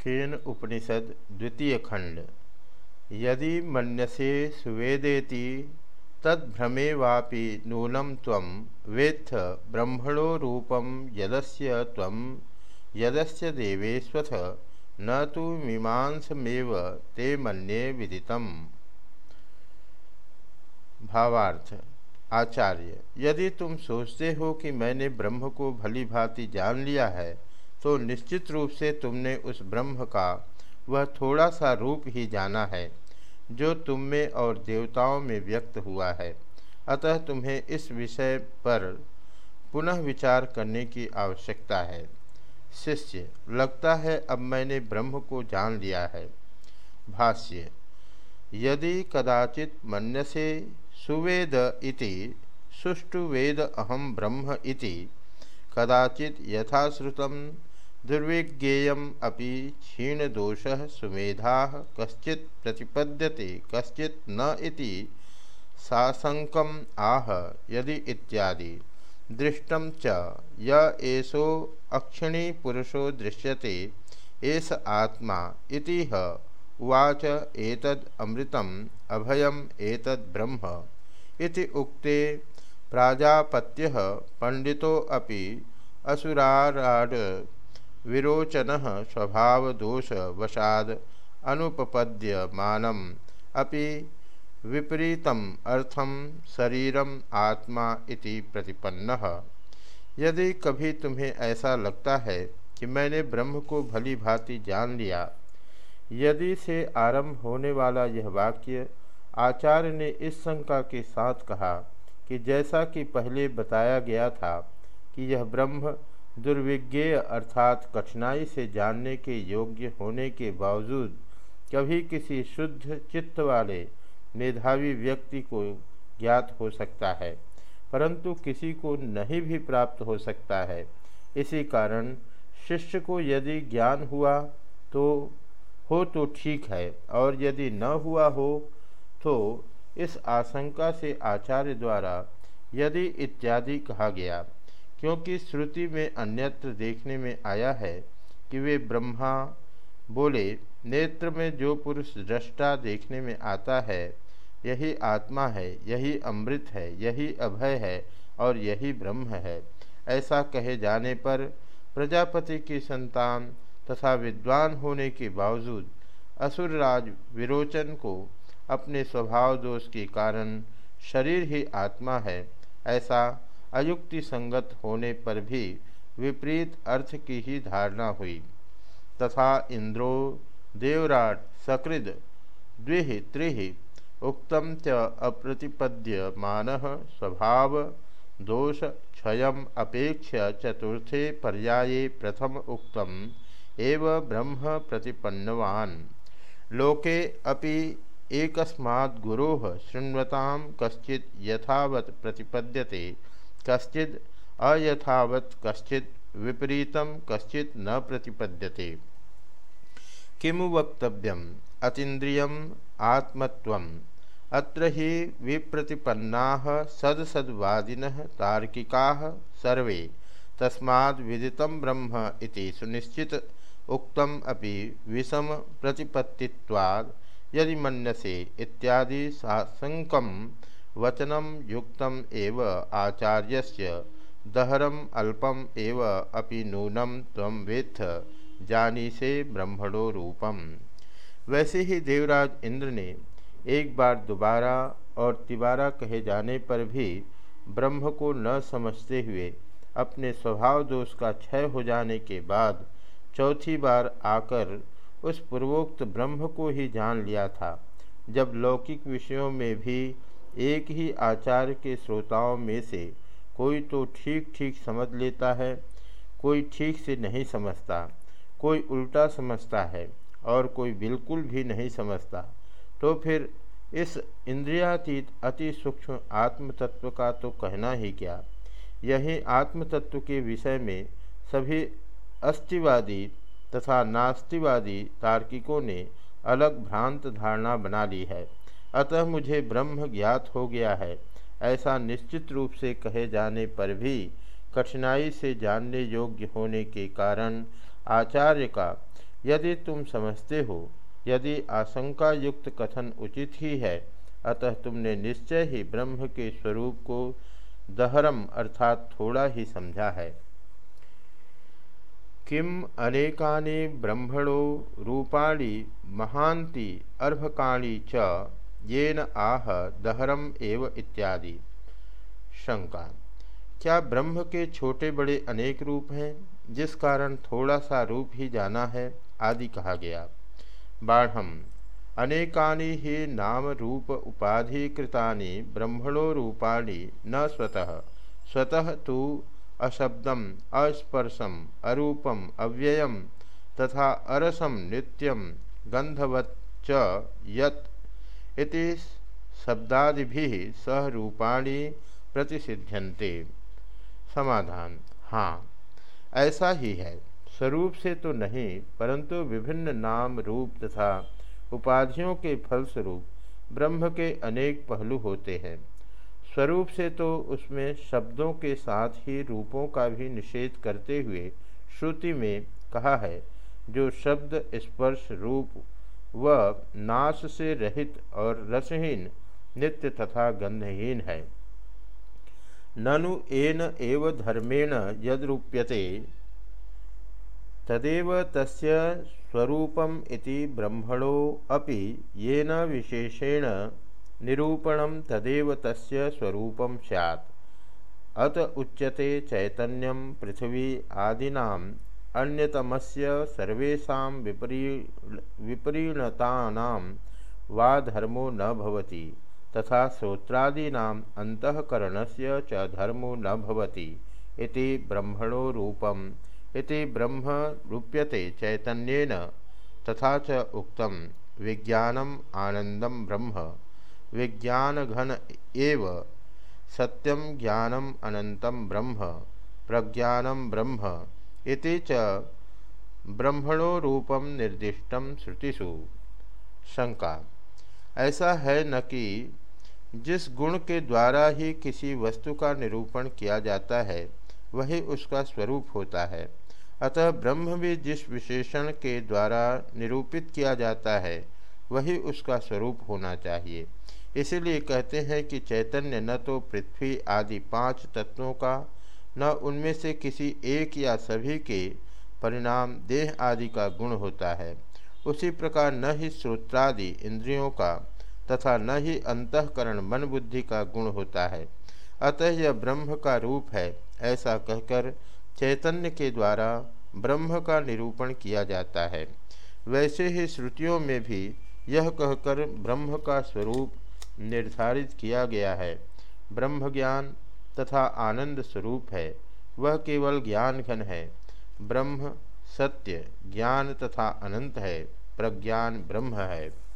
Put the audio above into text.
केन उपनिषद द्वितीय खंड। यदि मनसे सुवेदेति तद्भ्रमे वापि नूनम तम वेत्थ ब्रह्मणो रूपम यदस्य तम यदस्य देवेश्वथ न तो मीमांसमेव ते मन्ये विदितम। भावार्थ, आचार्य, यदि तुम सोचते हो कि मैंने ब्रह्म को भली भांति जान लिया है तो निश्चित रूप से तुमने उस ब्रह्म का वह थोड़ा सा रूप ही जाना है, जो तुम में और देवताओं में व्यक्त हुआ है। अतः तुम्हें इस विषय पर पुनः विचार करने की आवश्यकता है। शिष्य, लगता है अब मैंने ब्रह्म को जान लिया है। भाष्य, यदि कदाचित मन्यसे सुवेद इति सुष्टु वेद अहम ब्रह्म इति, कदाचित यथाश्रुतम दुर्विज्ञेयम अपि क्षीणदोष सुमेधा कश्चि प्रतिपद्यते, कश्चित न इति साशंकम आह, यदि इत्यादि। दृष्ट च, य एषो अक्षिणी पुरुषो दृश्यते, एष आत्मा इति ह, उवाच एतद् अमृतम्, अभयम् एतद् ब्रह्म। इति उक्ते प्राजापत्यः पंडितोऽपि असुराराड विरोचन स्वभावदोषवशाद अनुपपद्यमानम। अपि विपरीतम अर्थम शरीरम आत्मा इति प्रतिपन्न। यदि कभी तुम्हें ऐसा लगता है कि मैंने ब्रह्म को भली भांति जान लिया, यदि से आरंभ होने वाला यह वाक्य आचार्य ने इस शंका के साथ कहा कि जैसा कि पहले बताया गया था कि यह ब्रह्म दुर्विज्ञेय अर्थात कठिनाई से जानने के योग्य होने के बावजूद कभी किसी शुद्ध चित्त वाले मेधावी व्यक्ति को ज्ञात हो सकता है, परंतु किसी को नहीं भी प्राप्त हो सकता है। इसी कारण शिष्य को यदि ज्ञान हुआ तो हो तो ठीक है, और यदि न हुआ हो तो इस आशंका से आचार्य द्वारा यदि इत्यादि कहा गया। क्योंकि श्रुति में अन्यत्र देखने में आया है कि वे ब्रह्मा बोले, नेत्र में जो पुरुष दृष्टा देखने में आता है, यही आत्मा है, यही अमृत है, यही अभय है और यही ब्रह्म है। ऐसा कहे जाने पर प्रजापति की संतान तथा विद्वान होने के बावजूद असुरराज विरोचन को अपने स्वभाव दोष के कारण शरीर ही आत्मा है, ऐसा अयुक्ति संगत होने पर भी विपरीत अर्थ की ही धारणा हुई। तथा इंद्रो, देवराट, सकृद, द्विह, त्रिह उक्तम च अप्रतिपद्य मान स्वभाव, दोष, क्षय अपेक्ष चतुर्थे पर्याये प्रथम उक्तम, एव ब्रह्म प्रतिपन्नवान। लोके अपि एकस्मात् गुरोः शृण्वतां कश्चित् यथावत् प्रतिपद्यते कश्चिद अयथावत कश्चित विपरीतम कश्चित न प्रतिपद्यते। किमु वक्तव्यम? अतीन्द्रियम, आत्मत्वम। अत्र ही विप्रतिपन्ना सदसद्वादिन तार्किका सर्वे। तस्माद् विदितं ब्रह्म इति सुनिश्चित। उक्तम अपि विषम प्रतिपत्तित्वाद, यदि मन्यसे इत्यादि साशंकम वचनम युक्तम एव आचार्यस्य, दहरम अल्पम एव अपि नूनम तम वेत्थ जानी से ब्रह्मणो रूपम। वैसे ही देवराज इंद्र ने एक बार दोबारा और तिबारा कहे जाने पर भी ब्रह्म को न समझते हुए अपने स्वभाव दोष का क्षय हो जाने के बाद चौथी बार आकर उस पूर्वोक्त ब्रह्म को ही जान लिया था, जब लौकिक विषयों में भी एक ही आचार्य के श्रोताओं में से कोई तो ठीक ठीक समझ लेता है, कोई ठीक से नहीं समझता, कोई उल्टा समझता है और कोई बिल्कुल भी नहीं समझता। तो फिर इस इंद्रियातीत अति सूक्ष्म आत्म तत्व का तो कहना ही क्या? यही आत्म तत्व के विषय में सभी अस्तिवादी तथा नास्तिवादी तार्किकों ने अलग भ्रांत धारणा बना ली है। अतः मुझे ब्रह्म ज्ञात हो गया है। ऐसा निश्चित रूप से कहे जाने पर भी कठिनाई से जानने योग्य होने के कारण आचार्य का, यदि तुम समझते हो, यदि आशंका युक्त कथन उचित ही है, अतः तुमने निश्चय ही ब्रह्म के स्वरूप को दहरम अर्थात थोड़ा ही समझा है। किम अनेकानि ब्रह्मणो रूपाणी महांति अर्भकाणी च येन आह दहरम एव इत्यादि। शंका। क्या ब्रह्म के छोटे बड़े अनेक रूप हैं, जिस कारण थोड़ा सा रूप ही जाना है, आदि कहा गया। बाढ़ अनेकानि ही नाम रूप उपाधिकृतानि ब्रह्मणो रूपाणि न स्वतः। स्वतः तो अशब्दम, अस्पर्शम, अरूपम, अव्ययम तथा अरसम नित्यम गंधवच्च यत इति शब्दादिभिः सह रूपाणी प्रतिसिध्यन्ते। समाधान। हाँ ऐसा ही है। स्वरूप से तो नहीं, परंतु विभिन्न नाम रूप तथा उपाधियों के फलस्वरूप ब्रह्म के अनेक पहलू होते हैं। स्वरूप से तो उसमें शब्दों के साथ ही रूपों का भी निषेध करते हुए श्रुति में कहा है, जो शब्द स्पर्श रूप व नाश से रहित और रसहीन, नित्य तथा गंधहीन है। ननु एन एव धर्मेण यद्रूप्यते, तदेव तस्य स्वरूपम इति ब्रह्मणो अपि येन विशेषेण निरूपणं तदेव तस्य स्वरूपम स्यात्। अत उच्यते चैतन्यम, पृथ्वी आदीनाम् अन्यतमस्य सर्वेषां विपरी विपरीणतानां वा धर्मो न भवति, तथा श्रोत्रादीनाम् अंतकरणस्य च धर्मो न भवति इति ब्रह्मणो रूपम्, इति ब्रह्म रूप्यते चैतन्येन, तथा च उक्तम विज्ञानम आनंदम ब्रह्म, विज्ञानघन एव सत्यम ज्ञानम अनंतम ब्रह्म प्रज्ञानम ब्रह्म इति च ब्रह्मणो रूपम निर्दिष्टम श्रुतिषु। शंका। ऐसा है न कि जिस गुण के द्वारा ही किसी वस्तु का निरूपण किया जाता है, वही उसका स्वरूप होता है। अतः ब्रह्म भी जिस विशेषण के द्वारा निरूपित किया जाता है, वही उसका स्वरूप होना चाहिए। इसीलिए कहते हैं कि चैतन्य न तो पृथ्वी आदि पाँच तत्वों का न उनमें से किसी एक या सभी के परिणाम देह आदि का गुण होता है। उसी प्रकार न ही श्रोत्रादि इंद्रियों का तथा न ही अंतकरण मन बुद्धि का गुण होता है। अतः यह ब्रह्म का रूप है, ऐसा कहकर चैतन्य के द्वारा ब्रह्म का निरूपण किया जाता है। वैसे ही श्रुतियों में भी यह कहकर ब्रह्म का स्वरूप निर्धारित किया गया है। ब्रह्म ज्ञान तथा आनंद स्वरूप है। वह केवल ज्ञान घन है। ब्रह्म सत्य ज्ञान तथा अनंत है। प्रज्ञान ब्रह्म है।